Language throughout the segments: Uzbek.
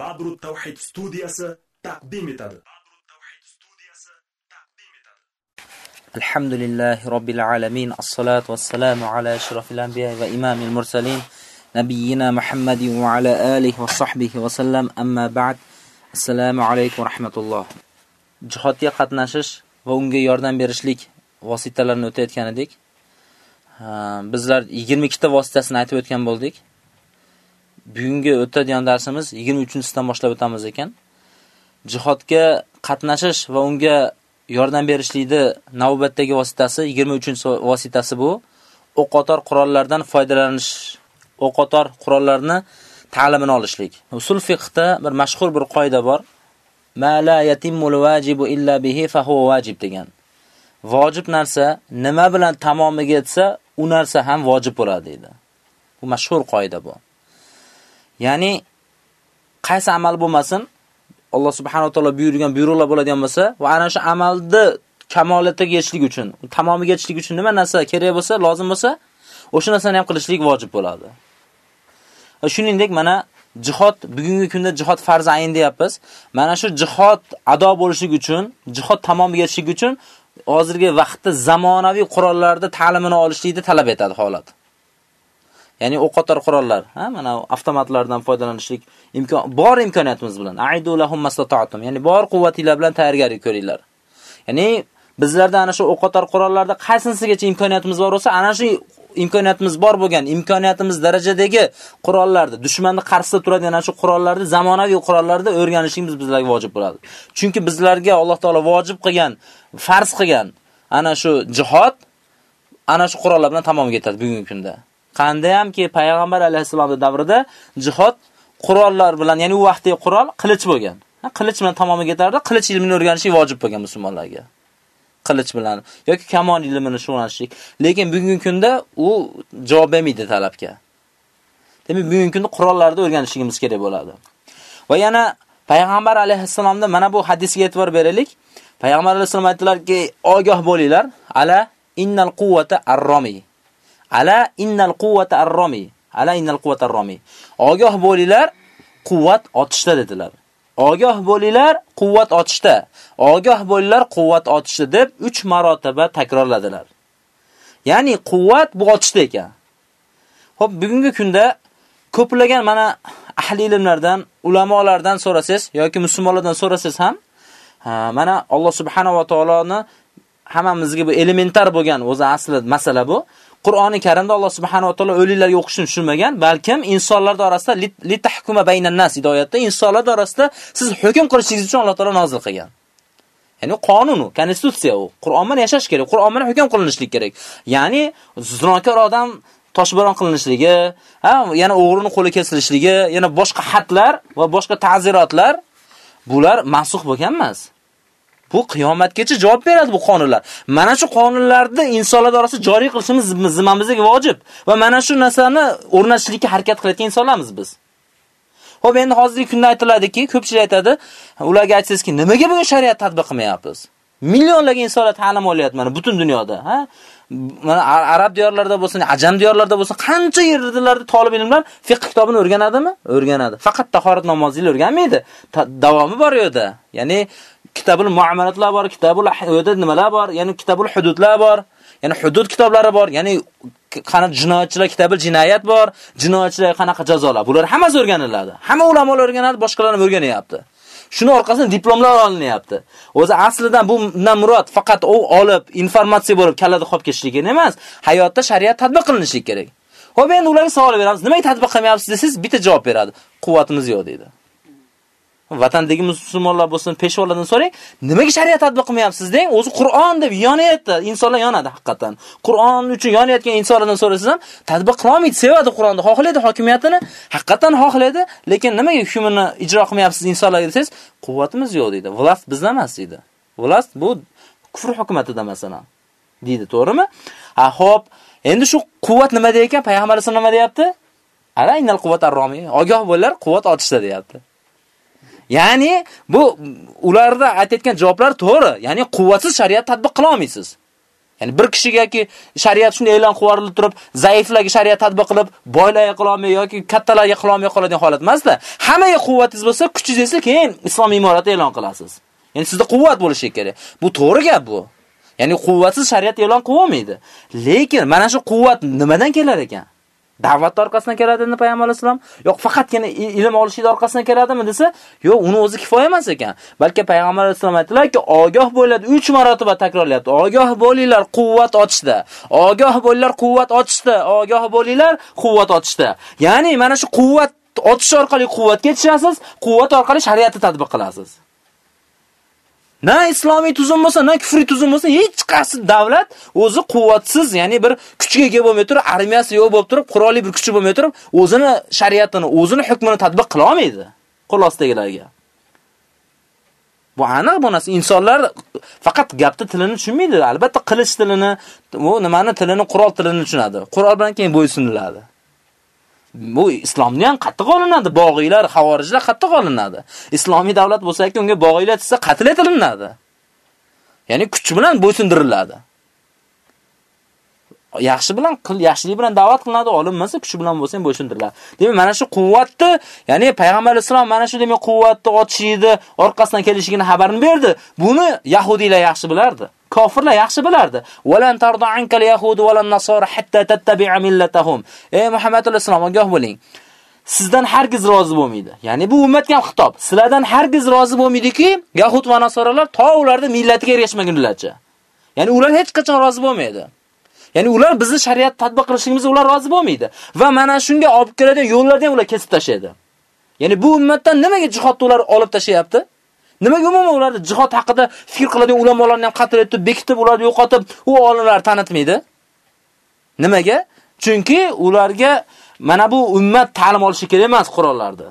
Badrut Tawhid studiyasi taqdim etadi. Alhamdulillahi robbil alamin. Assalotu vassalamu ala ashrofil anbiya va imamil mursalin. Nabiyina Muhammad va ala alihi va sahbihi va sallam. Amma ba'd. Assalomu alaykum va rahmatulloh. Jihodga qatnashish va unga yordam berishlik vositalarini o'tayotgan edik. Bizlar 22 ta vositasini aytib o'tgan bo'ldik. Bugungi o'tadigan darsimiz 23-sidan boshlab o'tamiz ekan. Jihodga qatnashish va unga yordam berishlikni navbatdagi vositasi 23-vositasi bu o'qotar qurollardan foydalanish, o'qotar qurollarni ta'limini olishlik. Usul fiqhda bir mashhur bir qoida bor. Ma la yatimmul vajibu illa bihi fa huwa vajib degan. Vojib narsa nima bilan tamomiga yetsa, u narsa ham vojib bo'ladi deydi. Bu mashhur qoida bu. Ya'ni qaysi amal bo'lmasin, Alloh subhanahu va taolo buyurgan buyruqlar bo'ladigan bo'lsa va ana shu amalni kamolatiga yetishlik uchun, tamomiga yetishlik uchun nima narsa kerak bo'lsa, lozim bo'lsa, o'sha narsani ham qilishlik vojib bo'ladi. E, shuningdek, mana jihod bugungi kunda jihod farz ayin deyapmiz. Mana shu jihod ado bo'lishligi uchun, jihod tamomiga yetishlik uchun hozirgi vaqtda zamonaviy qurollarda ta'limini olishlikni talab etadi holat. Ya'ni o'qotar qurollar, ha, mana avtomatlardan foydalanishlik imkon bor imkoniyatimiz bilan. Aidu lahum mastata'tum. Ya'ni bor quvvatinglar bilan tayyorgarlik ko'ringlar. Ya'ni bizlarda ana shu o'qotar qurollarda qaysinsigacha imkoniyatimiz bor bo'lsa, ana shu imkoniyatimiz bor bo'lgan, imkoniyatimiz darajadagi qurollarni, dushmanni qarshisida turadigan ana shu qurollarni, zamonaviy qurollarni o'rganishimiz bizlarga vojib bo'ladi. Chunki bizlarga Alloh taolo vojib qilgan, farz qilgan ana shu jihod ana shu qurollar bilan tamom yetadi bugungi kunda. Qandayamki payg'ambar alayhisolamning davrida jihod qurollar bilan, ya'ni u vaqtdagi qurol qilich bo'lgan. Qilich bilan tamomiga yetardi, qilich ilmini o'rganish vojib bo'lgan musulmonlarga. Qilich bilan yoki kamon ilmini shug'ullanishlik. Lekin bugungi kunda u javob bermaydi talabga. Demak, bugungi kunda qurollarni o'rganishimiz kerak bo'ladi. Va yana payg'ambar alayhisolamda mana bu hadisga e'tibor beraylik. Payg'ambar alayhisolam aytdilarki, ogoh bo'linglar, ala innal quvvata arrami Ala innal quvvata ar-rami. Ala innal quvvata ar-rami. Ogoh bo'linglar, quvvat otishda dedilar. Ogoh bo'linglar, quvvat otishda. Ogoh bo'linglar, quvvat otishda deb 3 marotaba takrorladilar. Ya'ni quvvat bu otishda ekan. Xo'p, bugungi kunda ko'plagan mana ahli ilmlardan, ulamolardan so'rasangiz yoki musulmonlardan so'rasangiz ham, mana Alloh subhanahu va taoloni hammamizga bu elementar bo'lgan o'zi asli masala bu. Qur'oni Karimda Alloh subhanahu va taolo o'liklarga o'qishni tushunmagan, balkim insonlar orasida litahkuma baynan nas hidoyatda insonlar orasida siz hukm qilishingiz uchun Alloh taolo nozil qilgan. Ya'ni qonun u, konstitutsiya u. Qur'on bilan yashash kerak, Qur'on bilan hukm qilinishlik kerak. Ya'ni zinokor odam toshbaron qilinishligi, ha, yana o'g'rining qo'li kesilishligi, yana boshqa xatlar va boshqa ta'zirotlar bular mansux bo'lgan emas. Bu qiyomatgacha javob beradi bu qonunlar. Mana shu qonunlarni insonlar orasida joriy qilishimiz zimmamizga vojib va mana shu narsani o'rnatishlikka harakat qilayotgan insonlarmiz biz. Xo'p, endi hozirgi kunda aytiladiki, ko'pchilik aytadi, ularga aytsizki, nimaga bugun shariat tatbiq qilmayapmiz? Millionlarga insonlar ta'lim olyapti mana butun dunyoda, ha? Mana arab diyorlarida bo'lsin, ajam diyorlarida bo'lsin, qancha yerlarda talab ilmlar fiqh kitobini o'rganadimi? O'rganadi. Faqat tahorat namozini o'rganmaydi. Davomi bor yo'da. Ya'ni kitabul muomalatlar bor, kitabul o'da nimalar bor, ya'ni kitabul hududlar bor, ya'ni hudud kitoblari bor, ya'ni qana jinoyatchilar kitobul jinoyat bor, jinoyatchilar qanaqa jazolar. Bular hammasi o'rganiladi. Hamma ulamolar o'rganadi, boshqalar ham o'rganyapti. Shuni orqasidan diplomlar olinyapti. O'zi aslidan bu murod faqat u olib, informatsiya bo'lib kallada qolib ketishligi emas, hayotda shariat tatbiq qilinishi kerak. Xo'p, endi ularga savol beramiz. Nimaga tatbiq qilmayapsiz desiz, bitta javob beradi. Quvvatimiz yo'q deydi. Vatandagi musulmonlar bo'lsin, peshvolardan so'rang, nimaga shariat tatbiq qilmayapsiz deng? O'zi Qur'on deb yonayapti, insonlar yonadi haqiqatan. Qur'on uchun yonayotgan insonlardan so'rasangiz ham, tatbiq qila olmaydi, sevadi Qur'onni, xohlaydi hokimiyatini, haqiqatan xohlaydi, lekin nimaga hukmini ijro qilmayapsiz insonlarga desangiz, quvvatimiz yo'q deydi. Vlast bizda emas deydi. Vlast bu kufr hukumatida masalan. deydi, to'g'rimi? Ha, xo'p, endi shu quvvat nima deyotgan? payg'ambarimiz nima deyapti? Alaynal innal quvvat ar-romi. Ogoh bo'linglar, quvvat otishda deyapti. Ya'ni bu ularda aytayotgan javoblar to'g'ri. Ya'ni quvvatsiz shariat tatbiq qila olmaysiz. Ya'ni bir kishigaki shariat shunday e'lon qilib turib, zaiflarga shariat tatbiq qilib, boylarga qilolmay yoki kattalarga qilolmay qoladigan holat emasda. Hammaga quvvatingiz bo'lsa, kuchingiz esa keyin islom imorati e'lon qilasiz. Ya'ni sizda quvvat bo'lishi kerak. Bu to'g'ri gap bu. Ya'ni quvvatsiz shariat e'lon qilolmaydi. Lekin mana shu quvvat nimadan kelar ekan? Da'vat orqasidan keladimi payg'ambar alayhisalom yo'q faqatgina ilm olishlik orqasidan keladimi desa yo'q uni o'zi kifoya emas ekan. Balki payg'ambar alayhisalom aytdilarki ogoh bo'ladi 3 marotaba takrorlayapti. Ogoh bo'linglar quvvat ochishda ogoh bo'linglar quvvat ochishda ogoh bo'linglar quvvat ochishda ya'ni mana shu quvvat ochish orqali quvvatga yetishasiz quvvat orqali shariatni tatbiq qilasiz. Na islomiy tuzum bo'lsa, na kufriy tuzum bo'lsa, hech qaysi davlat o'zi quvvatsiz, ya'ni bir kuchga ega bo'lmay turib, armiyasi yo'q bo'lib turib, qurolli bir kuchi bo'lmay turib, o'zini shariatini, o'zini hukmini tatbiq qila olmaydi. Qo'l ostidagilarga. Bu aniq bu narsa. Insonlar faqat gapni tilini tushunmaydi. Albatta qilich tilini, u nimani tilini, qurol tilini tushunadi. Qurol bilan keyin bo'ysuniladi. Bu islomni ham qattiq olinadi. Bog'iylar, xavorijlar qattiq olinadi. Islomiy davlat bo'lsa-ki, unga bog'iylar desa qatl etilinadi. Ya'ni kuch bilan bo'ysundiriladi. yaxshi bilan qil, yaxshilik bilan da'vat qilinadi, olinmasa kuch bilan bo'lsa ham bo'ysundiriladi. Demak, mana shu quvvatni, ya'ni payg'ambar alayhisalom mana shu demak quvvatni otishini, orqasidan kelishigini xabarini berdi. Buni yahudiylar yaxshi bilardi. Kofirlar yaxshi bilardi. Walan tarda ankal yahud walan nasara hatta tattabi'a millatahum. Ey Muhammad alayhisalom, ogoh bo'ling. Sizdan hargiz rozi bo'lmaydi. Ya'ni bu ummatga ham xitob. Sizlardan hargiz rozi bo'lmaydiki, yahud va nasoralar to ularda millatiga erishmagunlarcha. Ya'ni ular hech qachon rozi bo'lmaydi. Ya'ni ular bizni shariat tatbiq qilishimizga ular rozi bo'lmaydi va mana shunga olib keladigan yo'llarni ham ular kesib tashlaydi. Ya'ni bu ummatdan nimaga jihodni ular olib tashlayapti? Nimaga umuman ularni jihod haqida fikr qiladigan ulamolarni ham qatl etib, bekitib, ularni yo'qotib, u olimlar tanitmaydi? Nimaga? Chunki ularga mana bu ummat ta'lim olishi kerak emas qurollarda.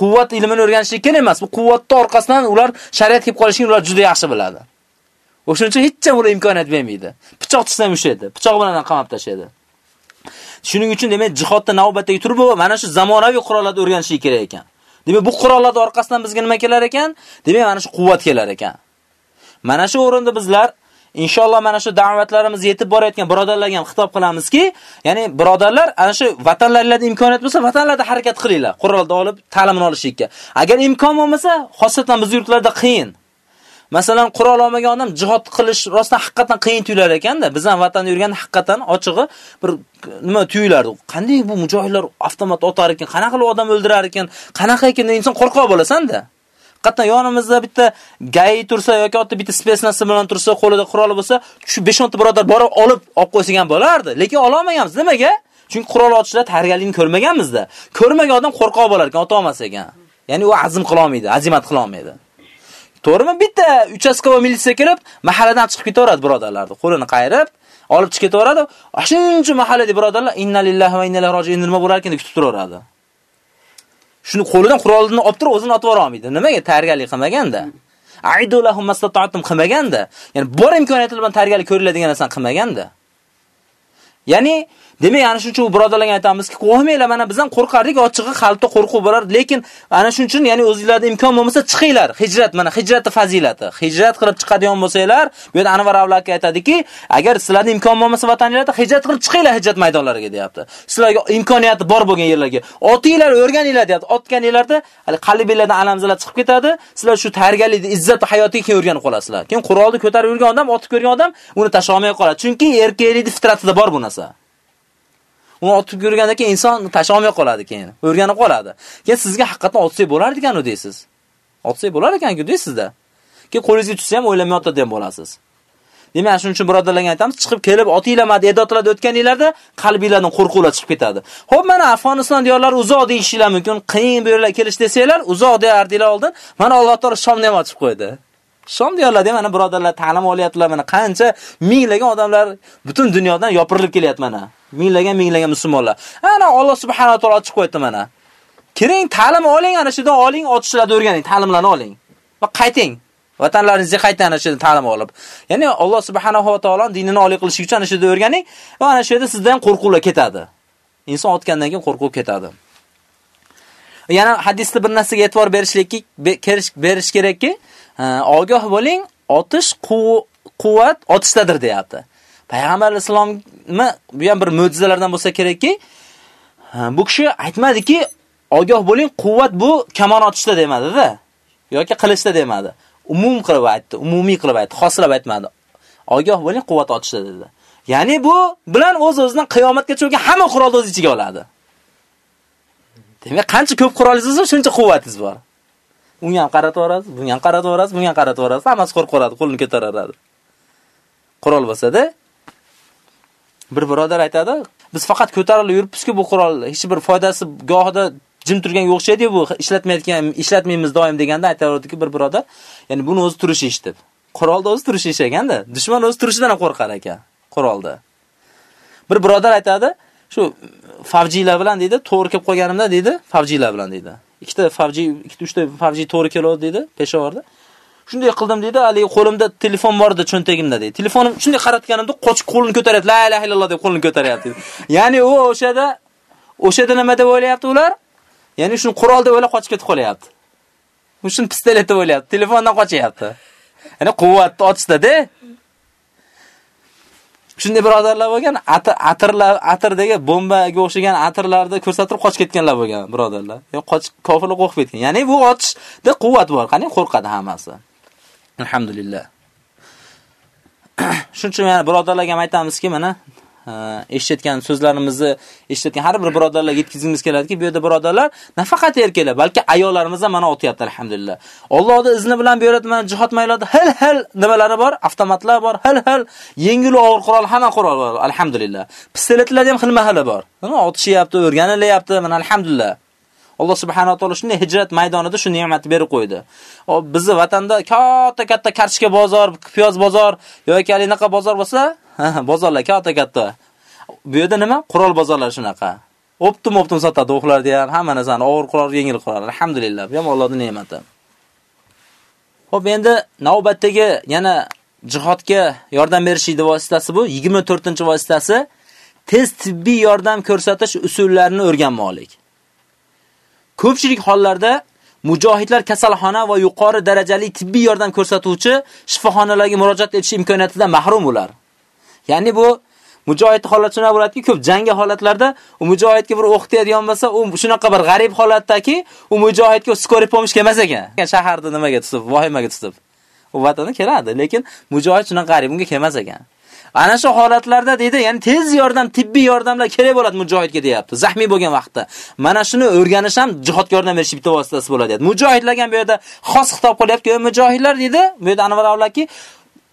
Quvvat ilmini o'rganishi kerak emas. Bu quvvatning orqasidan ular shariat kelib qolishini ular juda yaxshi biladi. O'shuning uchun hech kim ular imkoniyat bermaydi. Pichoq tushsa ham o'shaydi. Pichoq bilan qamab tashlaydi. Shuning uchun demak jihodda navbatdagi turib mana shu zamonaviy qurollarni o'rganishi kerak ekan. Demak bu qurollar orqasidan bizga nima kelar ekan? Demak mana shu quvvat kelar ekan. Mana shu o'rinda bizlar Inshaalloh mana shu da'vatlarimiz yetib borayotgan birodarlarga ham xitob qilamizki, ya'ni birodarlar ana shu vatanlaringizda imkoniyat bo'lsa, vatanlarda harakat qilinglar, qurolni olib ta'limini olishga. Agar imkon bo'lmasa, xosatan biz yurtlarda qiyin. Masalan, qurol olmagan odam jihod qilish rostdan haqiqatan qiyin tuyular ekanda. Biz ham vatanda yurgan haqiqatan ochig'i bir nima tuyulardi. Qanday bu mujohidlar avtomat otar ekan, qanaqa qilib odam o'ldirar ekan, qanaqa ekan inson qo'rqoq bo'lasan-da. Qatta yonimizda bitta gay tursa yoki otda bitta spesnasi bilan tursa, qo'lida quroli bo'lsa, shu 5-10 ta birodar borib olib olib qo'ysagan ham bo'lardi. Lekin ola olmaganmiz. Nimaga? Chunki qurol otishlar tayyorgarlikni ko'rmaganmizda. Ko'rmagan odam qo'rqoq bo'lar ekan, ota olmas ekan. Ya'ni u azm qila olmaydi, azimat qila olmaydi. To'g'rimi? Bitta uchastkova militsiya kelib, mahalladan chiqib ketaveradi birodarlarni. Qo'lini qayirib, olib chiqib ketaveradi. Shuncha mahallada birodarlar inna lillahi va inna ilayhi roji'un nima bo'lar ekan deb kutib turaveradi. Shuni qo'lidan qurolini olib turib, o'zini otib yora olmaydi. Nimaga tayyorgarlik qilmaganda? Aidu lahum mastata'tum qilmaganda, ya'ni bor imkoniyatlar bilan tayyorgarlik ko'riladigan narsani qilmaganda. Ya'ni Demak, ana shuning uchun birodarlarga aytamizki, qo'rqmanglar, mana bizdan qo'rqardik, ochig'i qalbda qo'rquv bo'lar, lekin ana shuning uchun, ya'ni o'zingizlarda imkon bo'lmasa chiqinglar. Hijrat, mana hijratni fazilati. Hijrat qilib chiqadigan bo'lsanglar, bu yerda Anvar avlodga aytadiki, agar sizlarda imkon bo'lmasa vataningizda hijrat qilib chiqinglar hijrat maydonlariga deyapti. Sizlarga imkoniyati bor bo'lgan yerlarga. Otinglar, o'rganinglar deyapti. Otganinglarda hali qalbingizdan alamzalar chiqib ketadi. Sizlar shu tayyorgarlikni, izzat va hayotiga keyin o'rganib qolasizlar. Keyin qurolni ko'tarib yurgan odam, otib ko'rgan odam uni tashlolmay qoladi. Chunki erkaklikning fitratida bor bu narsa. Uni otib yurgandan keyin inson tasholmay qoladi keyin. O'rganib qoladi. Keyin sizga haqiqatan otsak bo'lar ekan u deysiz. Otsak bo'lar ekan-ku deysizda. Keyin qo'lingizga tushsa ham o'ylamay otadi bo'lasiz. Demak, shuning uchun birodarlarga aytamiz, chiqib kelib otinglarmadi edotlarda o'tganinglarda qalbinglardan qo'rquvlar chiqib ketadi. Xo'p, mana Afg'oniston diyorlari uzoq deyishinglar mumkin. Qiyin bu yerlar kelish desanglar, uzoq deyardinglar oldin. Mana Alloh taolo Shomni ham ochib qo'ydi. Shom diyorlarida mana birodarlar ta'lim olyaptilar, mana qancha minglagan odamlar butun dunyodan yopirilib kelyapti mana. minglagan minglagan musulmonlar. Ana Alloh subhanahu va taolo ochib qo'ydi mana. Kiring, ta'lim oling, ana shundan oling, otishlarni o'rganing, ta'limlarni oling. Va qayting. Vatanlaringizga qayting ana shundan ta'lim olib. Ya'ni Alloh subhanahu va taolo dinini oliy qilish uchun ana shunda o'rganing va ana shu yerda sizdan qo'rquvlar ketadi. Inson otgandan keyin qo'rquv ketadi. Yana hadisda bir narsaga e'tibor berishlikki, berish kerakki, ogoh bo'ling, otish quvvat otishdadir deyapti. Payg'ambar islomni bu ham bir mo'jizalardan bo'lsa kerakki, e, bu kishi aytmadiki, ogoh bo'ling, quvvat bu kamon otishda demadi-da, yoki qilishda demadi. Umum qilib aytdi, umumiy qilib aytdi, xoslab aytmadi. Ogoh bo'ling, quvvat otishda dedi. Ya'ni bu bilan o'z-o'zidan qiyomatgacha bo'lgan hamma qurolni o'z ichiga oladi. Demak, qancha ko'p qurolingiz bo'lsa, shuncha quvvatingiz bor. Unga ham qaratib yuborasiz, bunga ham qaratib yuborasiz, bunga ham qaratib yuborasiz, hammasi qo'rqib qoladi, qo'lini ko'taradi. Qurol bo'lsa-da, bir birodar aytadi, biz faqat ko'tarilib yuribmiz-ku bu qurol hech bir foydasi gohida jim turganga o'xshaydi bu ishlatmayotgan, ishlatmaymiz doim deganda aytaverdiki bir birodar, ya'ni buni o'zi turishi ish deb. Qurolda o'zi turishi ish ekanda, dushman o'zi turishidan ham qo'rqar ekan qurolda. Bir birodar aytadi, shu favjilar bilan deydi, to'g'ri kelib qolganimda deydi, favjilar bilan deydi. Ikkita favji, ikkita uchta favji to'g'ri keladi dedi Peshovarda. Shunday qildim dedi, hali qo'limda telefon bor edi cho'ntagimda dedi. Telefonim shunday qaratganimda qochib qo'lini ko'taryapti, la ilaha illalloh deb qo'lini ko'taryapti. Ya'ni u o'shada o'shada nima deb o'ylayapti ular? Ya'ni shuni qurol deb o'ylab qochib ketib qolyapti. Shuni pistolet deb o'ylayapti, telefondan qochyapti. Ya'ni quvvatni otishda-da. Shunday birodarlar bo'lgan, atirlar, atirdagi bombaga o'xshagan atirlarni ko'rsatib qochib ketganlar bo'lgan birodarlar. Yo qochib kofirlar qo'rqib ketgan. Ya'ni bu otishda quvvat bor, qani qo'rqadi hammasi. Alhamdulillah. Shuning uchun yana birodarlarga ham aytamizki, mana eshitgan so'zlarimizni eshitgan har bir birodarlarga yetkazishimiz keladiki, bu yerda birodarlar nafaqat erkaklar, balki ayollarimiz ham mana o'tyapti alhamdulillah. Allohning izni bilan bu yerda mana jihad maylarida hal-hal nimalari bor, avtomatlar bor, hal-hal yengil og'ir qurol, hamma qurol bor alhamdulillah. Pistoletlar ham xilma-xili bor. Nima otishyapti, o'rganilyapti, mana alhamdulillah. Alloh subhanahu va taolo shunday hijrat maydonida shu ne'matni berib qo'ydi. O bizni vatanda katta-katta kartoshka bozor, piyoz bozor yoki alinaqa bozor bo'lsa, bozorlar katta-katta. Bu yerda nima? Qurol bozorlar shunaqa. Optim-optim sotadi o'qlarda ham, hamma narsani, og'ir qurol, yengil qurol. Alhamdulillah, bu ham Allohning ne'mati. Xo'p, endi navbatdagi yana jihodga yordam berish vositasi bu 24-vositasi tez tibbiy yordam ko'rsatish usullarini o'rganmoqlik. Ko'pchilik hollarda mujohidlar kasalxona va yuqori darajali tibbiy yordam ko'rsatuvchi shifoxonalarga murojaat etish imkoniyatidan mahrum ular. Ya'ni bu mujohid holati shuna bo'ladiki, ko'p jangga holatlarda u mujohidga bir o'qitadigan bo'lsa, u shunaqa bir g'arib holatdaki, u mujohidga skoriy pomosh kelmas ekan. Shaharda nimaga tutib, vohimaga tutib. U vatani keladi, lekin mujohid shunaqa g'arib unga kelmas ekan. Ana shu holatlarda deydi, ya'ni tez yordam, tibbiy yordamlar kerak bo'ladi mujohidga deyapti. Zahmiy bo'lgan vaqtda. Mana shuni o'rganish ham jihodga yordam berish bitta vositasi bo'ladi deyapti. Mujohidlarga bu yerda xos xitob qilyapti. Mujohidlar deydi, bu yerda Anvar avlaki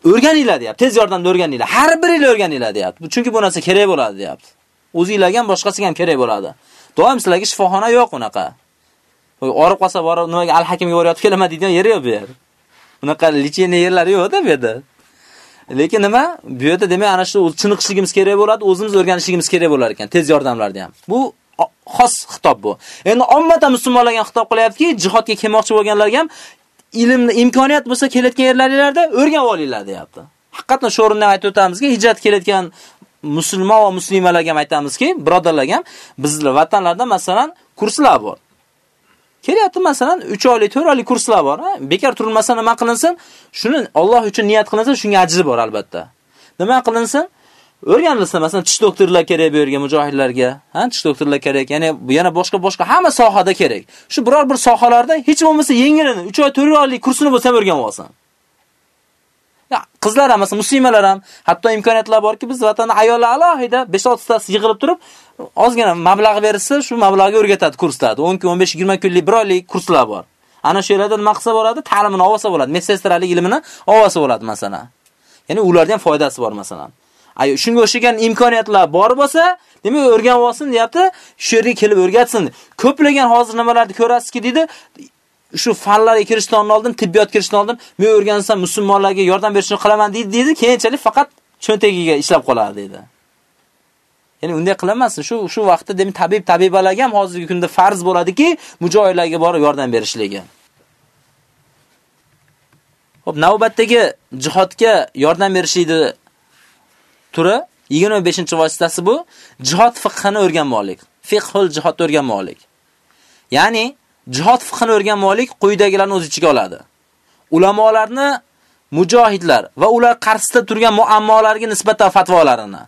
o'rganinglar deyapti. Tez yordamda o'rganinglar. Har biringlar o'rganinglar deyapti. Chunki bu narsa kerak bo'ladi deyapti. O'zingizlarga ham boshqasiga ham kerak bo'ladi. Doim sizlarga shifoxona yo'q unaqa. Orib qolsa borib nimaga al-hakimga boryapti kelaman deydigan yeri yo'q bu yer. Unaqa lecheniya yerlari yo'q-da bu yerda. Lekin nima? Bu yerda demak ana shu chiniqishligimiz kerak bo'ladi, o'zimiz o'rganishligimiz kerak bo'lar ekan, tez yordamlarda ham. Bu xos xitob bu. Endi ommata musulmonlarga xitob qilyaptiki, jihodga kelmoqchi bo'lganlarga ham ilmni imkoniyat bo'lsa kelayotgan yerlaringlarda o'rganib olinglar deyapti. Haqiqatan shu o'rindan aytib o'tamizki, hijrat kelayotgan musulmon va muslimalarga ham aytamizki, birodarlarga ham bizlar vatanlarda masalan kurslar bor. Kelyapti masalan 3 oylik, 4 oylik kurslar bor. Bekor turilmasa nima qilinsin? Shuni Alloh uchun niyat qilinsa, shunga ajri bor albatta. Nima qilinsin? O'rganilsa, masalan, tish doktorlar kerak bu yerga mujohidlarga, ha, tish doktorlar kerak, ya'ni yana boshqa-boshqa hamma sohada kerak. Shu biror bir sohalarda hech bo'lmasa yengilini 3 oy, 4 oylik kursini bo'lsa o'rganib olsin. Qizlar ham, muslimalar ham, hatto imkoniyatlar borki, biz vatanda ayollar alohida 5-6 tasi yig'ilib turib, ozgina mablag' bersa, shu mablag'ga o'rgatadi kurslarni. 10 kun, 15, 20 kunlik, bir oylik kurslar bor. Ana shu yerlarda nima qilsa bo'ladi? Ta'limini olsa bo'ladi, medsestralik ilmini olsa bo'ladi masalan. Ya'ni ularga ham foydasi bor masalan. Ay, shunga o'xshagan imkoniyatlar bor bo'lsa, demak o'rganib olsin, deyapti, shu yerga kelib o'rgatsin. Ko'plagan hozir nimalarni ko'rasizki, dedi, shu fanlarga kirishdan oldin, tibbiyot kirishdan oldin men o'rgansam musulmonlarga yordam berishni qilaman deydi, dedi, keyinchalik faqat cho'ntagiga ishlab qoladi dedi. Ya'ni unday qilamasin. Shu shu vaqtda demak tabib tabibalarga ham hozirgi kunda farz bo'ladiki, mujohidlarga borib yordam berishligi. Xo'p, navbatdagi jihodga yordam berishlikni turi 25-vositasi bu jihod fiqhini o'rganmoqlik. Fiqhul jihod o'rganmoqlik. Ya'ni jihod fiqhini o'rganmoqlik quyidagilarni o'z ichiga oladi. Ulamolarni mujohidlar va ular qarshisida turgan muammolarga nisbatan fatvolarini,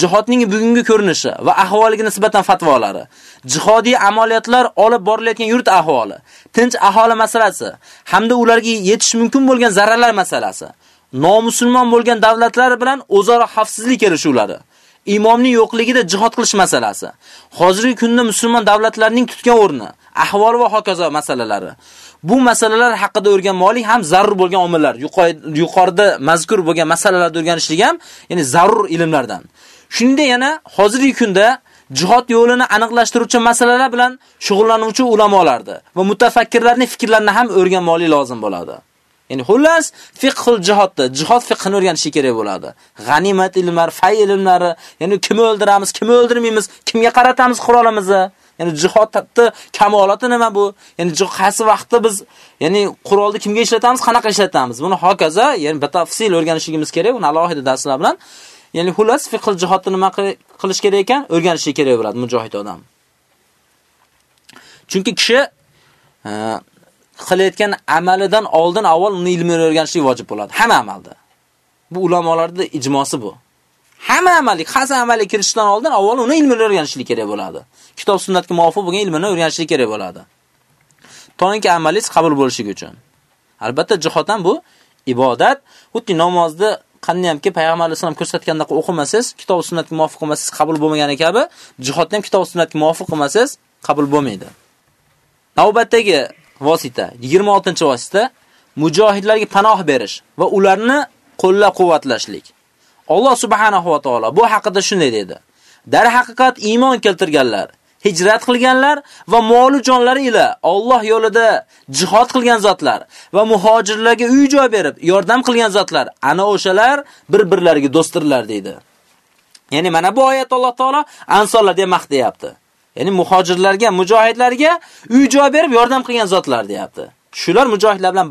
jihodning bugungi ko'rinishi va ahvoliga nisbatan fatvolari, jihodiy amaliyotlar olib borilayotgan yurt ahvoli, tinch aholi masalasi hamda ularga yetish mumkin bo'lgan zararlar masalasi, nomusulmon bo'lgan davlatlar bilan o'zaro xavfsizlik kelishuvlari, imomning yo'qligida jihod qilish masalasi, hozirgi kunda musulmon davlatlarning tutgan o'rni, ahvol va hokazo masalalari Bu masalalar haqida o'rganmoqlik ham zarur bo'lgan omillar. Yuqorida mazkur bo'lgan masalalarni o'rganishlik ham, ya'ni zarur ilmlardan. Shunda yana hozirgi kunda jihod yo'lini aniqlashtiruvchi masalalar bilan shug'ullanuvchi ulamolarni va mutafakkirlarning fikrlarini ham o'rganmoqlik lozim bo'ladi. Ya'ni xullas fiqhul jihodda, jihod fiqhini o'rganish kerak bo'ladi. G'animat ilmlari, fay ilmlari, ya'ni kimni o'ldiramiz, kimni o'ldirmaymiz, kimga qaratamiz qurolimizni, Ya'ni jihodni kamolati nima bu? Ya'ni qaysi vaqtda biz ya'ni qurolni kimga ishlatamiz, qanaqa ishlatamiz? Buni hokazo, ya'ni batafsil o'rganishimiz kerak, uni alohida darslar bilan. Ya'ni xullas fiqhul jihodni nima qilish kerak ekan, o'rganishi kerak bo'ladi mujohid odam. Chunki kishi e, qilayotgan amalidan oldin avval uni ilmini o'rganishlik vojib bo'ladi, hamma amalda. Bu ulamolarning ijmosi bu. Hamma amali, qaysi amali kirishdan oldin avval uni ilmini o'rganishlik kerak bo'ladi. Kitob sunnatga muvofiq bo'lgan ilmini o'rganishlik kerak bo'ladi. To'g'ri amalingiz qabul bo'lishi uchun. Albatta jihatdan bu ibodat. Xuddi namozni qanday hamki payg'ambar alayhisalom ko'rsatganda o'qimasangiz, kitob sunnatga muvofiq qilmasangiz qabul bo'lmagani kabi, jihodni ham kitob sunnatga muvofiq qilmasangiz qabul bo'lmaydi. Navbatdagi vosita, 26-vosita mujohidlarga panoh berish va ularni qo'llab-quvvatlashlik. Alloh subhanahu va taolo bu haqida shunday dedi. Dar haqiqat iymon keltirganlar, hijrat qilganlar va moli jonlari ila Alloh yo'lida jihad qilgan zotlar va muhojirlarga uy-joy berib yordam qilgan zotlar ana o'shalar bir-birlariga do'stdirlar dedi. Ya'ni mana bu oyat Alloh taolo ansorlar deb maqtayapti. Ya'ni muhojirlarga, mujohidlarga uy-joy berib yordam qilgan zotlar deyapti. Shular mujohidlar bilan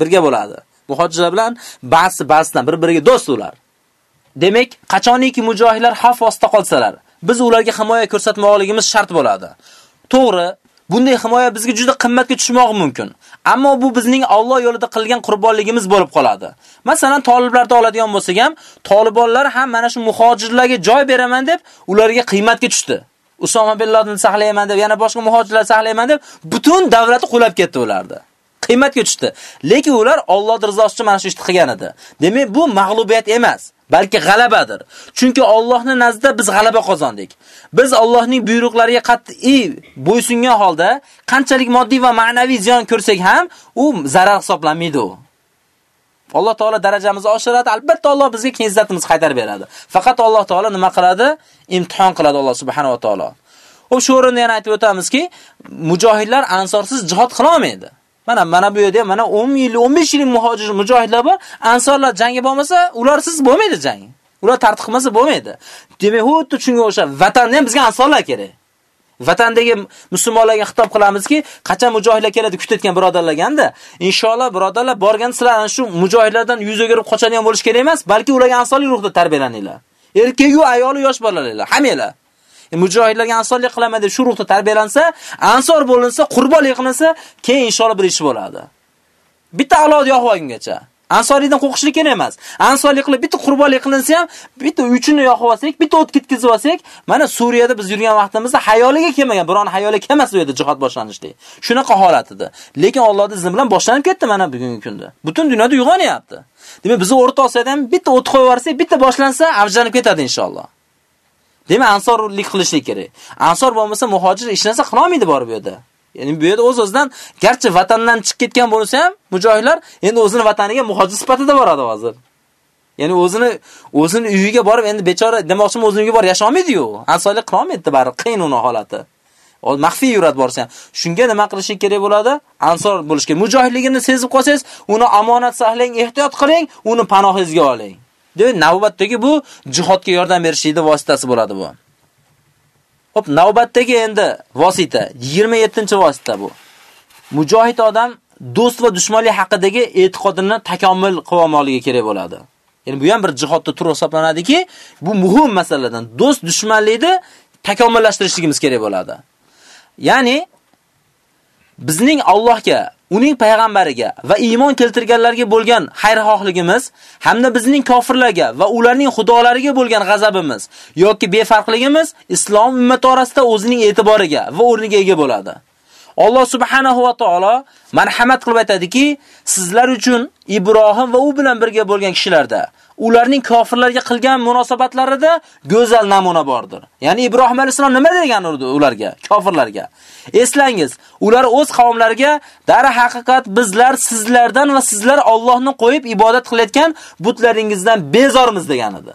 birga bo'ladi. Muhojirlar bilan ba'zi ba'zidan bir-biriga do'st ular. Demak, qachoniki mujohidlar xavf ostida qolsalar, biz ularga himoya ko'rsatmoqligimiz shart bo'ladi. To'g'ri, bunday himoya bizga juda qimmatga tushmoq mumkin. Ammo bu bizning Alloh yo'lida qilgan qurbonligimiz bo'lib qoladi. Masalan, toliblarda oladigan bo'lsak ham, tolibonlar ham mana shu muhojirlarga joy beraman deb ularga qiymatga tushdi. Usoma bin Ladenni saqlayman deb, yana boshqa muhojirlar saqlayman deb butun davlatni qulab ketdi ularda. Qiymatga tushdi. Lekin ular Alloh rizosi uchun mana shu ishni qilgan edi. Demak, bu mag'lubiyat emas. balki g'alabadir. Chunki Allohning nazdida biz g'alaba qozondik. Biz Allohning buyruqlariga qat'iy bo'ysungan holda qanchalik moddiy va ma'naviy ziyon ko'rsak ham, u zarar hisoblanmaydi. Alloh taolo darajamizni oshiradi. Albatta Alloh bizga keyin izzatimizni qaytarib beradi. Faqat Alloh taolo nima qiladi? Imtihon qiladi Alloh subhanahu va taolo. Xo'p, shu o'rinda yana aytib o'tamizki, mujohidlar ansorsiz jihad qila olmaydi. Mana mana bu yerda mana 10 yil, 15 yil muhojir mujohidlar bor. Ansorlar jangi bo'lmasa, ularsiz bo'lmaydi jang. Ular tartib qilmasa bo'lmaydi. Demak, xuddi shunga o'sha vatanni ham bizga ansorlar kerak. Vatandagi musulmonlarga xitob qilamizki, qachon mujohidlar keladi kutayotgan birodarlarganda, inshaalloh birodarlar borgan sizlar ana shu mujohidlardan yuz o'girib qochadigan bo'lish kerak emas, balki ularga ansorlik ruhda tarbiyalaninglar. Erkak-yu ayoli yosh bolalar, hammanglar. E, mujohidlarga ansorlik qilaman deb shu ruhda tarbiyalansa, ansor bo'linsa, qurbonlik qilinsa, keyin inshaalloh bir ish bo'ladi. Bitta avlod yo'q bo'lgungacha. Ansoriydan qo'qishlik kerak emas. Ansorlik qilib bitta qurbonlik qilinsa ham, bitta uchini yoqib olsak, bitta o't ketkizib olsak, mana Suriyada biz yurgan vaqtimizda hayoliga kelmagan, biron hayoliga kelmas u yerda jihad boshlanishdi. Shunaqa holat edi. Lekin Allohning izni bilan boshlanib ketdi mana bugungi kunda. Butun dunyoda uyg'onyapti. Demak, biz o'rta Osiyoda ham bitta o't qo'yib yuborsak, bitta boshlansa, avjlanib ketadi inshaalloh. Demak, ansorlik qilishlik kerak. Ansor bo'lmasa muhojir ishlasa qila olmaydi bor bu yerda. Ya'ni bu yerda o'z-o'zidan garchi vatandan chiqib ketgan bo'lsa ham, mujohidlar endi o'zini vataniga muhojir sifatida boradi hozir. Ya'ni o'zini o'zini uyiga borib endi bechora demoqchimi o'zini uyiga borib yasha olmaydi-yu. Ansorlik qila olmaydi bari qiyin uni holati. O maxfiy yurat borsa ham. Shunga nima qilish kerak bo'ladi? Ansor bo'lish kerak. Mujohidligini sezib qolsangiz, uni omonat saqlang, ehtiyot qiling, uni panohingizga oling. Demak, navbatdagi bu jihodga yordam berishning vositasi bo'ladi bu. Hop, navbatdagi endi vosita 27-vosita bu. Mujohid odam do'st va dushmanlik haqidagi e'tiqodini takomil qilib olmoqligi kerak bo'ladi. Ya'ni bu ham bir jihodda tur hisoblanadiki, bu muhim masaladan do'st dushmanlikni takomillashtirishligimiz kerak bo'ladi. Ya'ni bizning Allohga uning payg'ambariga va iymon keltirganlarga bo'lgan xayrixohligimiz hamda bizning kofirlarga va ularning xudolariga bo'lgan g'azabimiz yoki befarqligimiz islom ummati orasida o'zining e'tiboriga va o'rniga ega bo'ladi. Alloh subhanahu va taolo marhamat qilib aytadiki, sizlar uchun Ibrohim va u bilan birga bo'lgan kishilarda ularning kofirlarga qilgan munosabatlarida go'zal namuna bordir. Ya'ni Ibrohim alayhisalom nima degan ularga, kofirlarga? Eslangiz, ular o'z qavmlariga dar haqiqat bizlar sizlardan va sizlar Allohni qo'yib ibodat qilayotgan butlaringizdan bezormiz degan edi.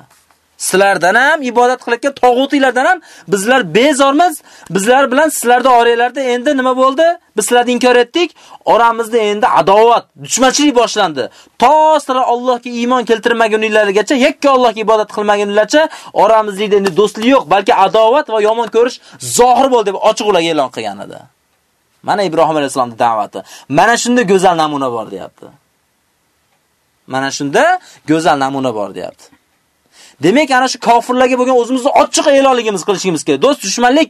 Sizlardan ham ibodat qilayotgan tog'utiylardan ham bizlar bezormiz. Bizlar bilan sizlarda oranglarda endi nima bo'ldi? Biz sizlarni inkor etdik. Oramizda endi adovat, dushmanchilik boshlandi. To sizlar Allohga iymon keltirmaguninglargacha, yakka Allohga ibodat qilmaguninglarcha oramizda endi do'stlik yo'q, balki adovat va yomon ko'rish zohir bo'ldi deb ochiq ularga e'lon qilgan edi. Mana Ibrohim alayhisolamning da'vati. Mana shunda go'zal namuna bor, deyapti. Mana shunda go'zal namuna bor, deyapti. Demak, ana shu kofirlarga bo'lgan o'zimizni ochiq e'lonligimiz qilishimiz kerak. Do'st dushmanlik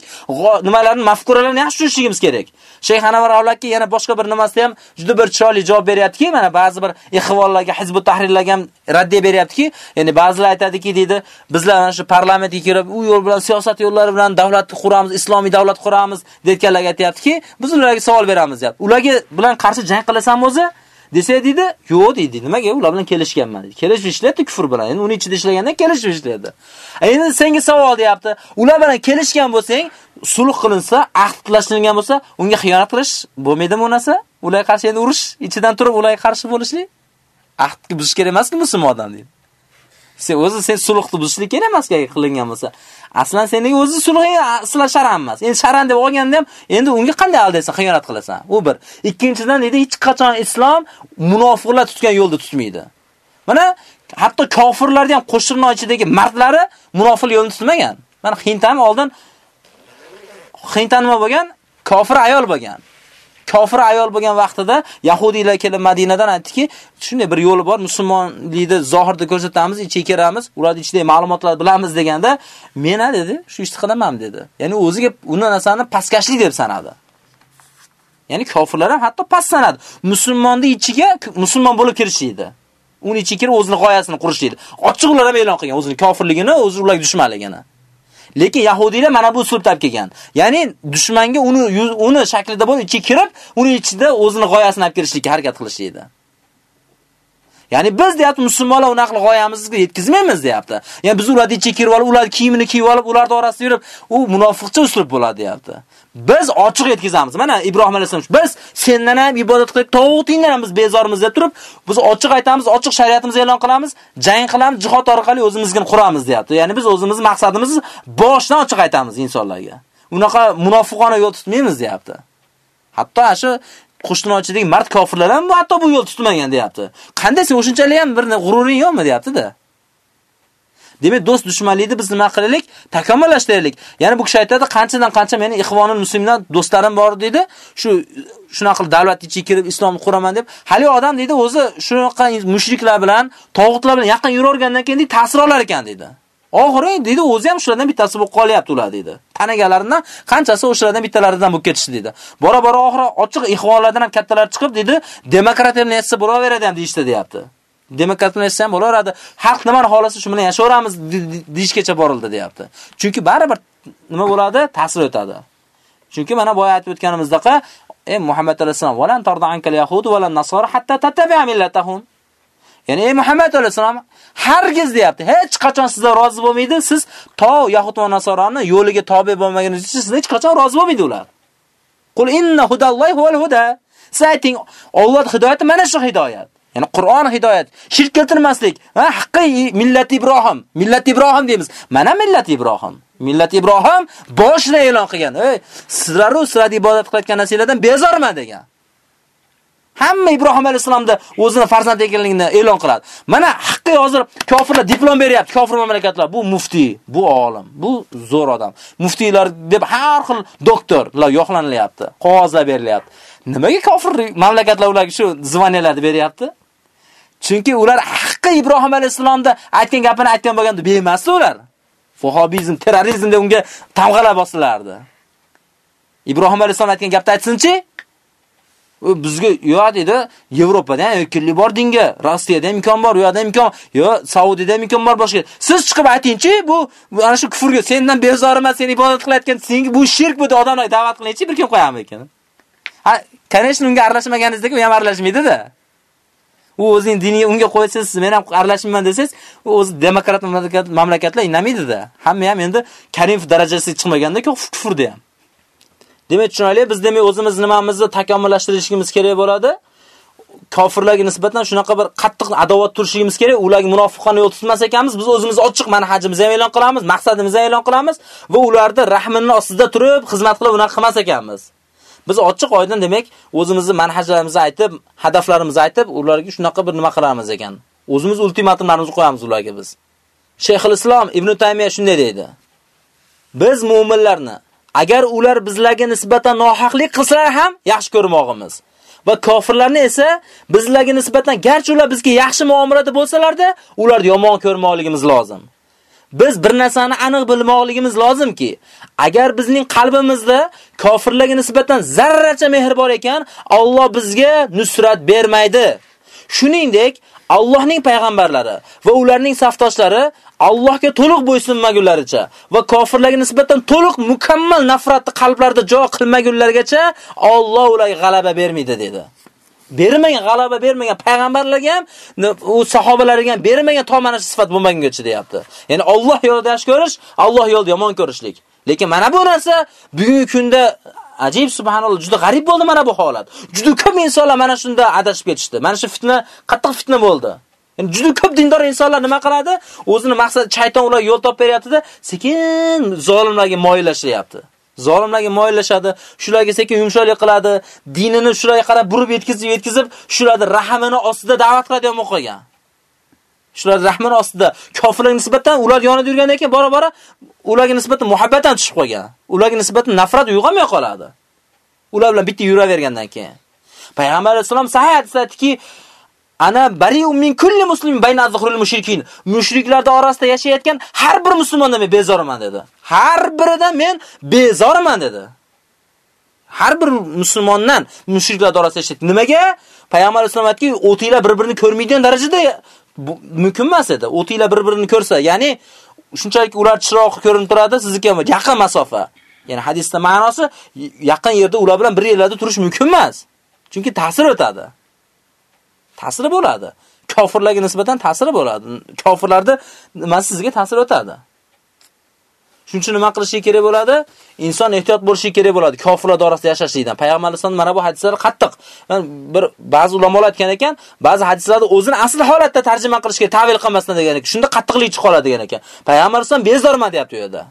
nimalarni, mafkuralarni yaxshi tushunishimiz kerak. Shayx Anvar avlakka yana boshqa bir nimasida ham juda bir chiroyli javob beryaptiki, mana ba'zi bir ixvonlarga, hizb tahrirlarga ham raddiya beryaptiki, ya'ni ba'zilar aytadiki, deydi, bizlar ana shu parlamentga kirib, u yo'l bilan siyosat yo'llari bilan davlatni quramiz, islomiy davlat quramiz, deyotganlarga aytayaptiki, biz ularga savol beramiz, deyapti. Ularga bilan qarshi jang qilasanmi o'zi, desa dedi, yo'q dedi. Nimaga ular bilan kelishganman dedi. Kelishib ishlaydi kufr bilan. Endi uni ichida ishlaganda kelishib ishlaydi. E, endi senga savol deyapti. Ular bilan kelishgan bo'lsang, sulh qilinsa, ahd qilishgan bo'lsa, unga xiyonat qilish bo'lmaydimi bu narsa? Ularga qarshi endi urush ichidan turib ularga qarshi bo'lishlik? Ahdni buzish kerak emasmi musulmon odam deydi. Sen o'zi sen sulhni buzishlik kerak emas qilingan bo'lsa. Aslan sening o'zi sulhing aslan sharan emas. Endi sharan deb olganda ham endi unga qanday aldaysan, xiyonat qilasan. U bir. Ikkinchidan deydi, hech qachon islom munofiqlar tutgan yo'lda tutmaydi. Mana hatto kofirlarni ham qo'shirno ichidagi mardlari munofiq yo'lni tutmagan. Mana Hintam oldin Hintam nima bo'lgan? Kofir ayol bo'lgan. Kofir ayol bo'lgan vaqtida yahudiylar kelib Madinadan aytdiki, shunday bir yo'li bor, musulmonlikni zohirda ko'rsatamiz, ichiga kiramiz, ular ichidagi ma'lumotlarni bilamiz deganda, "Mena" dedi, "shu ishni qilaman" dedi. Ya'ni o'ziga uni narsani pastkashlik deb sanadi. Ya'ni kofirlar ham hatto past sanadi. Musulmonning ichiga musulmon bo'lib kirishdi. Uni ichiga kirib o'zining g'oyasini qurishdi. Ochiq ular ham e'lon qilgan o'zining kofirligini, o'zi ularga dushmanligini. Lekin yahudiylar mana bu usul tab kelgan. Ya'ni dushmanga uni uni shaklida bo'lib ichiga kirib, uni ichida o'zini g'oyasini olib kirishlikka harakat qilishdi. Ya'ni biz deyapti musulmonlar unaqa g'oyamizga yetkazmaymiz deyapti. Ya'ni biz ularni ichiga kirib olib, ular kiyimini kiyib olib, ularning orasida yurib, u munofiqcha uslub bo'ladi deyapti. Biz ochiq yetkazamiz. Mana Ibrohim alayhisalom biz sendan ham ibodat qilib, tog'utingdan ham biz bezormiz deb turib, biz ochiq aytamiz, ochiq shariatimizni e'lon qilamiz, jang qilamiz, jihod orqali o'zimizni quramiz deyapti. Ya'ni biz o'zimiz maqsadimizni boshdan ochiq aytamiz insonlarga. Unaqa munofiqona yo'l tutmaymiz deyapti. Hatto shu Qushnochidagi mard kofirlar ham hatto bu yo'l tutmagan deyapti. Qanday sen o'shunchalik ham bir g'ururing yo'qmi deyapti-da. Demak, do'st dushmanlikni biz nima qilaylik? Takomillashtiraylik. Ya'ni bu kishi aytadi, qanchadan qancha meni ixvonul muslimlar do'stlarim bor dedi. Shu shunaqa qilib davlat ichiga kirib islomni quraman deb. Hali odam dedi, o'zi shunaqa mushriklar bilan, tog'utlar bilan yaqin yuravergandan keyin ta'sir olar ekan dedi. Oxiri dedi, o'zi ham shulardan bittasi bo'lib qolyapti ular dedi. Tanagalaridan qanchasi o'shalardan bittalaridan bo'lib ketishdi dedi. Bora-bora oxiri ochiq ixvonlardan ham kattalar chiqib dedi, demokratiya nessa bo'laveradi ham deyishdi deyapti. Demokratiya ham bo'laveradi. Xalq nimani xohlasa shu bilan yashayveramiz deyishgacha borildi deyapti. Chunki baribir nima bo'ladi? Ta'sir o'tadi. Chunki mana boya aytib o'tganimizdek, ey Muhammad alayhisalom, "Valan tarda ankal yahud va lan nasara hatta tattabi'a millatahum." Ya'ni ey Muhammad alayhisalom hargiz deyapti. Hech qachon sizlar rozi bo'lmaydi. Siz to yahud va nasorani yo'liga tobe bo'lmaguningizcha siz hech qachon rozi bo'lmaydi ular. Qul inna hudallohi huval huda. Siz ayting, Alloh hidoyati mana shu hidoyat. Ya'ni Qur'on hidoyat, shirk keltirmaslik. Ha, haqqi millat Ibrohim, millat Ibrohim deymiz. Mana millat Ibrohim. Millat Ibrohim boshida e'lon qilgan. Ey, sizlar sizlarni ibodat qilayotgan narsalardan bezorman degan. Hamma Ibrohim alayhisolamda o'zini farzand ekanligini e'lon qiladi. Mana haqqi hozir kofirlar diplom beryapti, kofir mamlakatlar. Bu muftiy, bu olim, bu zo'r odam. Muftiylar deb har xil doktorlar yo'qlanilyapti, qog'ozlar berilyapti. Nimaga kofir mamlakatlar ularga shu zvaniyalarni beryapti? Chunki ular haqiqiy Ibrohim alayhisalomda aytgan gapini aytgan bo'lganda bemasdi ular. Vahobizm, terrorizm deb unga tamg'alab bosilardi. Ibrohim alayhisalom aytgan gapni aytsinchi, bizga yo'q dedi, Yevropada ham erkinlik bor dinga, Rossiyada ham imkon bor, u yerda imkon, yo Saudiyada ham imkon bor boshqa. Siz chiqib aytingchi, bu ana shu kufrga sendan bezoriman, sen ibodat qilayotgan, senga bu shirk bu odamlarga da'vat qilingchi, bir kim qo'yamiz ekan. Ha, конечно, unga aralashmaganingizdek, u ham aralashmaydi-da. U o'zining diniga unga qo'ysiz, men ham aralashmayman desangiz, u o'zi demokrat mamlakatlar inamaydida. Hamma ham endi Karimov darajasiga chiqmaganda kufrda ham. Demak, tushunali biz demak o'zimiz nimamizni takomillashtirishimiz kerak bo'ladi. Kofirlarga nisbatan shunaqa bir qattiq adovat turishimiz kerak. Ularga munofiqona yo'l tutmas ekanmiz, biz o'zimiz ochiq manhajimizni e'lon qilamiz, maqsadimizni e'lon qilamiz va ularni rahmining ostida turib xizmat qilib unaqa qilmas ekanmiz. Biz ochiq oydin demak, o'zimizni manhajlarimizni aytib, hadaflarimizni aytib, ularga shunaqa bir nima qilamiz ekan. O'zimiz ultimatumlarimizni qo'yamiz ularga biz. Shayxul Islom Ibn Taymiya shunday deydi. Biz mu'minlarni agar ular bizlarga nisbatan nohaqlik qilsalar ham yaxshi ko'rmoqimiz. Va kofirlarni esa bizlarga nisbatan garchi ular bizga yaxshi muomalada bo'lsalarda, ularni yomon ko'rmoqligimiz lozim. Biz bir narsani aniq bilmoqligimiz lozimki, agar bizning qalbimizda kofirlarga nisbatan zarracha mehr bor ekan, Alloh bizga nusrat bermaydi. Shuningdek, Allohning payg'ambarlari va ularning safdoshlari Allohga to'liq bo'ysunmagunlaricha va kofirlarga nisbatan to'liq mukammal nafratni qalblarida joy qilmagunlargacha Alloh ularga g'alaba bermaydi dedi. Bermagan g'alaba bermagan payg'ambarlarga ham u sahobalarga ham bermagan tomonasi sifat bo'lmagungacha deyapti. Ya'ni Alloh yo'lida yaxshi ko'rish, Alloh yo'lida yomon ko'rishlik. Lekin mana bu narsa bugungi kunda ajib subhanalloh juda g'arib bo'ldi mana bu holat. Juda ko'p insonlar mana shunda adashib ketishdi. Mana shu fitna, qattiq fitna bo'ldi. Ya'ni juda ko'p dindor insonlar nima qiladi? O'zini maqsad shayton ularga yo'l topib beryapti-da, sekin zolimlarga moyillashyapti. Zolimlarga moyillashadi, shularga sekin yumshoqlik qiladi, dinini shularga qarab burib yetkizib, yetkizib, shularni rahmini ostida da'vat qiladigan bo'lib qolgan. Shular rahmini ostida kofirlarga nisbatan ular yonida yurgandan keyin bora-bora ularga nisbatan muhabbatdan tushib qolgan. Ularga nisbatan nafrat uyg'onmay qoladi. Ular bilan bitta yuravergandan keyin. Payg'ambar alayhisalom sahih hadisdagi Ana bari'un min kulli muslimin bayna zuhrul mushrikin. Mushriklarda orasida yashayotgan har bir musulmondan men bezorman dedi. Har biridan men bezorman dedi. Har bir musulmondan mushriklar orasida yashaydi. Nimaga? Payg'ambar sollallohu alayhi vasallam o'tinglar bir-birini ko'rmaydigan darajada mumkin emas edi. O'tinglar bir-birini ko'rsa, ya'ni shunchalik ular chiroq ko'rinib turadi, sizniki yaqin masofa. Ya'ni hadisda ma'nosi yaqin yerda ular bilan bir yerlarda turish mumkin emas. Chunki ta'sir o'tadi. Ta'siri bo'ladi. Kofirlarga nisbatan ta'siri bo'ladi. Kofirlarda nima sizga ta'sir o'tadi. Shuning uchun nima qilishi kerak bo'ladi? Inson ehtiyot bo'lishi kerak bo'ladi kofirlar orasida yashashlikdan. Payg'ambar sollallohu mana bu hadislar qattiq. Bir ba'zi ulamolar aytgan ekan, ba'zi hadislarni o'zini asl holatda tarjima qilishga ta'vil qilmasdan degan ekan. Shunda qattiqlik chiqib qoladi degan ekan. Payg'ambar sollallohu bezorman deyapti u yerda.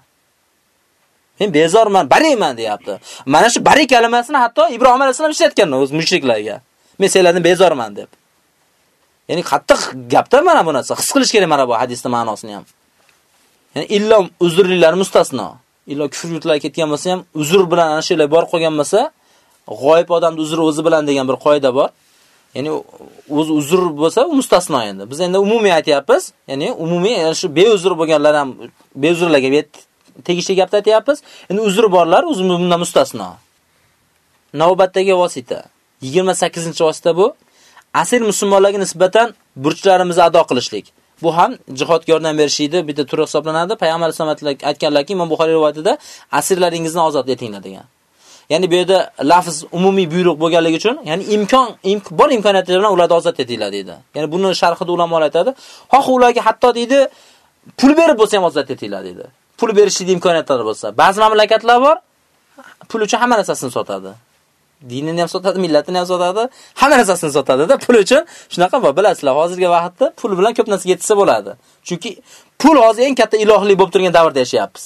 Men bezorman, bariman deyapti. Mana shu bari kalimasini hatto Ibrohim alayhisalom ishlatgan o'z mushriklarga. Men sizlardan bezorman deb. Ya'ni qattiq gapda mana bu narsa. His qilish kerak mana bu hadisning ma'nosini ham. Ya'ni illo uzrlilar mustasno. Illo kufr yutlar ketgan bo'lsa ham uzr bilan ana shular bor qolgan bo'lsa, g'oyib odamni uzri o'zi bilan degan bir qoida bor. Ya'ni o'z uzr bo'lsa, u mustasno endi. Biz endi umumiy aytyapmiz. Ya'ni umumiy yani shu beuzr bo'lganlar ham beuzrlarga tegishli gapni aytyapmiz. Endi uzri borlar o'zi bundan mustasno. Navbatdagi vosita. 28-vosita bu asir musulmonlarga nisbatan burchlarimizni ado qilishlik. Bu ham jihodga yordam berishida bitta tur hisoblanadi. Payg'ambar sollallohu aytganlarki, Imom Buxoriy rivoyatida asirlaringizni ozod etinglar degan. Ya'ni bu yerda lafz umumiy buyruq bo'lganligi uchun, ya'ni imkon imk bor imkoniyatlar bilan ularni ozod etinglar dedi. Ya'ni buni sharhida ulamolar aytadi, xoh ularga hatto deydi, pul berib bo'lsa ham ozod etinglar dedi. Pul berishlik imkoniyatlari bo'lsa. Ba'zi mamlakatlar bor, pul uchun hamma narsasini sotadi. Dinini ham sotadi, millatini ham sotadi, hamma narsasini sotadi-da pul uchun. Shunaqa va bilasizlar, hozirgi vaqtda pul bilan ko'p narsaga yetsa bo'ladi. Chunki pul hozir eng katta ilohlik bo'lib turgan davrda yashayapmiz.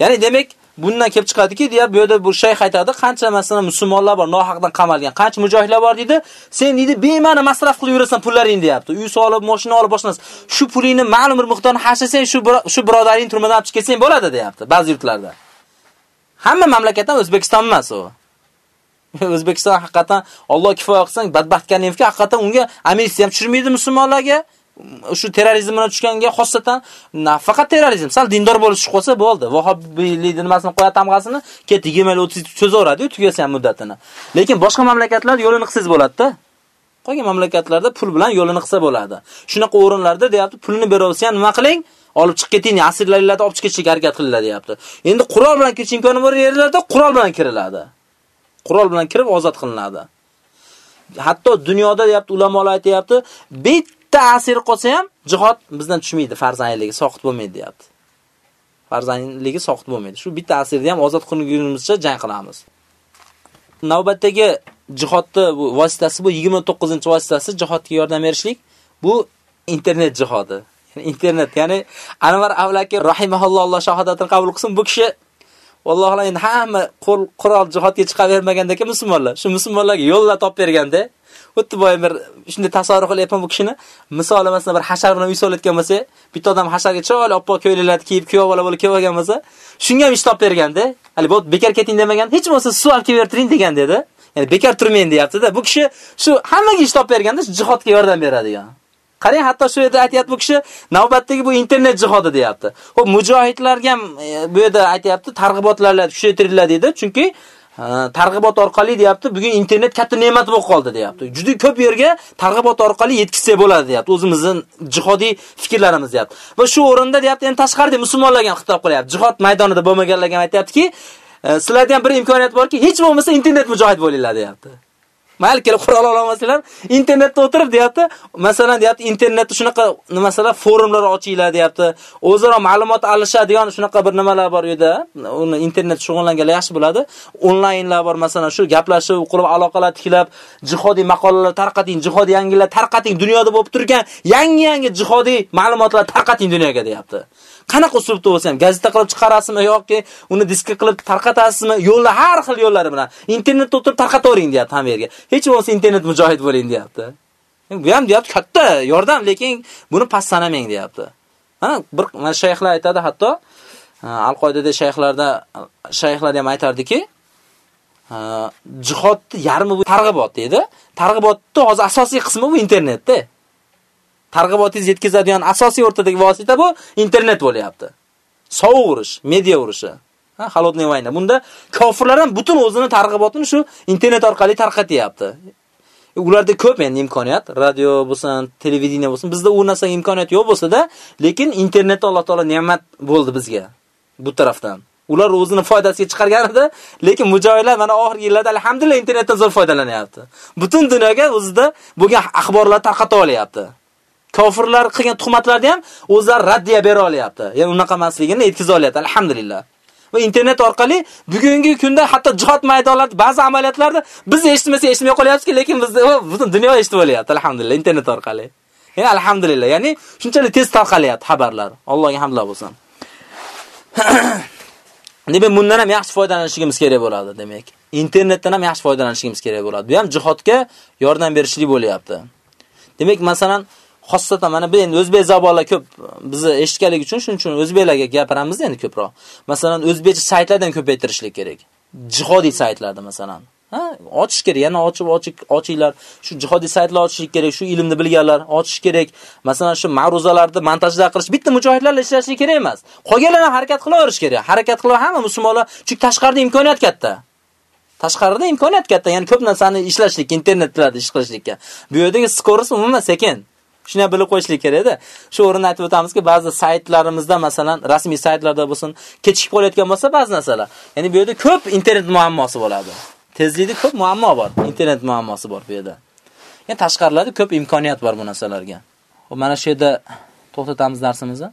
Ya'ni demak, bundan kelib chiqadiki, deya bu yerda bu shayx aytadi, qancha masalan musulmonlar bor, nohaqdan qamalgan, qancha mujohidlar bor deydi. Sen deydi, bema'ni masraf qilib yurasan pullaring deyapti. Uy solib, mashina olib boshlanasiz. Shu pulingni ma'lum bir miqdorni hashlasang, shu shu birodaring turmadan olib chiqsang bo'ladi deyapti ba'zi yurtlarda. Hamma mamlakatdan O'zbekiston emas u. O'zbekiston haqiqatan Alloh kifoya qilsang Badbatkenyevga haqiqatan unga amnistiya ham tushirmaydi musulmonlarga. shu terrorizm bilan tushganga xossatan nafaqat terrorizm, sal dindor bo'lish qolsa bo'ldi. Vahobiylik nimasini qo'yadi tamg'asini, ket 20-30 cho'zaveradi-yu, tugasa ham muddatini. Lekin boshqa mamlakatlar yo'lini qilsiz bo'ladi-da. Qolgan mamlakatlarda pul bilan yo'lini qilsa bo'ladi. Shunaqa o'rinlarda deyapti, pulni beraversa ham nima qiling? Olib chiqib keting, asirlarlarni olib chiqishga harakat qilinglar deyapti. Endi qurol bilan kirish imkoni bor yerlarda qurol bilan kiriladi. Qurol bilan kirib ozod qilinadi. Hatto dunyoda deyapti, ulamolar aytayapti, bitta asir qolsa ham jihod bizdan tushmaydi, farzandligi soqit bo'lmaydi deyapti. Farzandligi soqit bo'lmaydi. Shu bitta asirni ham ozod qilgunimizcha jang qilamiz. Navbatdagi jihodni bu vositasi bu 29-vositasi jihodga yordam berishlik. Bu internet jihodi. internet, ya'ni Anvar Avlaki rahimahulloh Alloh shahodatini qabul qilsin. Bu kishi Alloh endi hamma qurol jihodga chiqavermaganda ki musulmonlar, shu musulmonlarga yo'llar topib berganda, xuddi boy bir shunday tasavvur qilyapman bu kishini. Misol emas, bir hashar bilan uy solayotgan bo'lsa, bitta odam hasharga chiroyli oppoq ko'ylaklarni kiyib, kuyov bola bo'lib kelib olgan bo'lsa, shunga ham ish topib berganda, hali bu bekar keting demagan, hech bo'lmasa suv olib kelib degan dedi. Ya'ni bekar turmang deyapti-da. Bu kishi shu hammaga ish topib berganda jihodga yordam beradigan. Qarang, hatto shu yerda aytayapti bu kishi navbatdagi bu internet jihodi deyapti. Xo'p, mujohidlarga ham e, bu yerda aytayapti, targ'ibotlarlar kuchaytiriladi dedi. Chunki e, targ'ibot orqali deyapti, bugun internet katta ne'mat bo'lib qoldi deyapti. Juda ko'p yerga targ'ibot orqali yetkizsa bo'ladi deyapti. O'zimizning jihodiy fikrlarimiz deyapti. Va shu o'rinda deyapti, endi tashqarida musulmonlarga ham xitob qilyapti. Jihod maydonida bo'lmaganlarga aytayaptiki, e, sizlarda ham bir imkoniyat borki, hech bo'lmasa internet mujohid bo'linglar deyapti. Mayli kelib qurol olmasanglar, internetda o'tirib deyapti. Masalan deyapti, internetda shunaqa nimasalar forumlar ochinglar deyapti. O'zaro ma'lumot alishadigan shunaqa bir nimalar bor edi. Uni internet shug'ullanganlar yaxshi biladi. Onlaynlar bor, masalan, shu gaplashib, qurib aloqalar tiklab, jihodiy maqolalar tarqating, jihodiy yangilar tarqating, dunyoda bo'lib turgan yangi-yangi jihodiy ma'lumotlar tarqating dunyoga deyapti. Qanaqa uslubda bo'lsa ham gazeta qilib chiqarasizmi yoki uni diskka qilib tarqatasizmi? Yo'llar har xil yo'llari bilan internetda o'tirib tarqatavering deyapti ham yerga. Hech bo'lmasa internet mujohid bo'ling deyapti. Bu ham deyapti katta yordam, lekin buni past sanamang deyapti. Mana bir mana shayxlar aytadi hatto Al-Qoidada shayxlarda shayxlar ham aytardiki, jihodni yarmi bu targ'ibot deydi. Targ'ibotni hozir asosiy qismi bu internetda. Targ'ibotingiz yetkazadigan asosiy o'rtadagi vosita bu internet bo'lyapti. Sovuq urush, media urushi. Ha, холодная война. Bunda kofirlar ham butun o'zini targ'ibotini shu internet orqali tarqatyapti. Ularda ko'p endi imkoniyat, radio bo'lsin, televideniya bo'lsin. Bizda u narsa imkoniyat yo'q bo'lsa-da, lekin internet Alloh taolo ne'mat bo'ldi bizga bu tarafdan. Ular o'zini foydasiga chiqarganida, lekin mujohidlar mana oxirgi yillarda alhamdulillah internetdan zo'r foydalanyapti. Butun dunyoga o'zida bo'lgan axborlar tarqata olyapti. Kofirlar qilgan tuhmatlarni ham o'zlari raddiya bera olyapti. Ya'ni unaqa emasligini aytkiza olyapti, alhamdulillah. Va internet orqali bugungi kunda hatto jihad maydonlarida ba'zi amaliyotlarda biz eshitmasa eshitmay qolyapmiz lekin biz butun dunyo eshitib olyapti, alhamdulillah, internet orqali. Ya'ni alhamdulillah, ya'ni shunchalik tez tarqalyapti xabarlar. Allohga hamdlar bo'lsin. Demak, bundan ham yaxshi foydalanishimiz kerak bo'ladi, demak. Internetdan ham yaxshi foydalanishimiz kerak bo'ladi. Bu ham jihodga yordam berishlik bo'lyapti. Demak, masalan, xossatan mana bu endi o'zbek zabolar ko'p bizni eshitganligi uchun shuning uchun o'zbeklarga gapiramiz endi ko'proq. Masalan, o'zbekcha saytlardan ko'paytirishlik kerak. Jihodiy saytlarda masalan. Ha, ochish kerak. Yana ochib ochib ochinglar. Shu jihodiy saytlar ochish kerak. Shu ilmni bilganlar ochish kerak. Masalan, shu ma'ruzalarni montajlar qilish bitta mujohidlarla ishlashi kerak emas. Qolganlar harakat qilaverish kerak. Harakat qilib hamma musulmonlar, chunki tashqarida imkoniyat katta. Tashqarida imkoniyat katta, ya'ni ko'p narsani ishlashlik, internetlarda ish qilishlikka. Bu yerdagi skorost umuman sekin. Shuni bilib qo'yishlik kerak-da. Shu o'rinda aytib o'tamizki, ba'zi saytlarimizda, masalan, rasmiy saytlarda bo'lsin, kechikib qolayotgan bo'lsa ba'zi narsalar. Ya'ni bu yerda ko'p internet muammosi bo'ladi. Tezlikda ko'p muammo bor, internet muammosi bor bu yerda. Ya'ni tashqarilarda ko'p imkoniyat bor bu narsalarga. Xo'p, mana shu yerda to'xtatamiz darsimizni.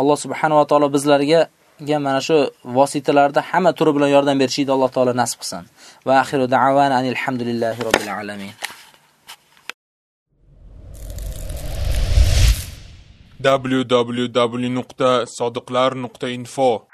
Alloh subhanahu va taolo bizlarga ga mana shu vositalarda hamma turi bilan yordam berishni Alloh taolo nasib qilsin. Va axiru da'wana alhamdulillahi robbil alamin. www.sodiqlar.info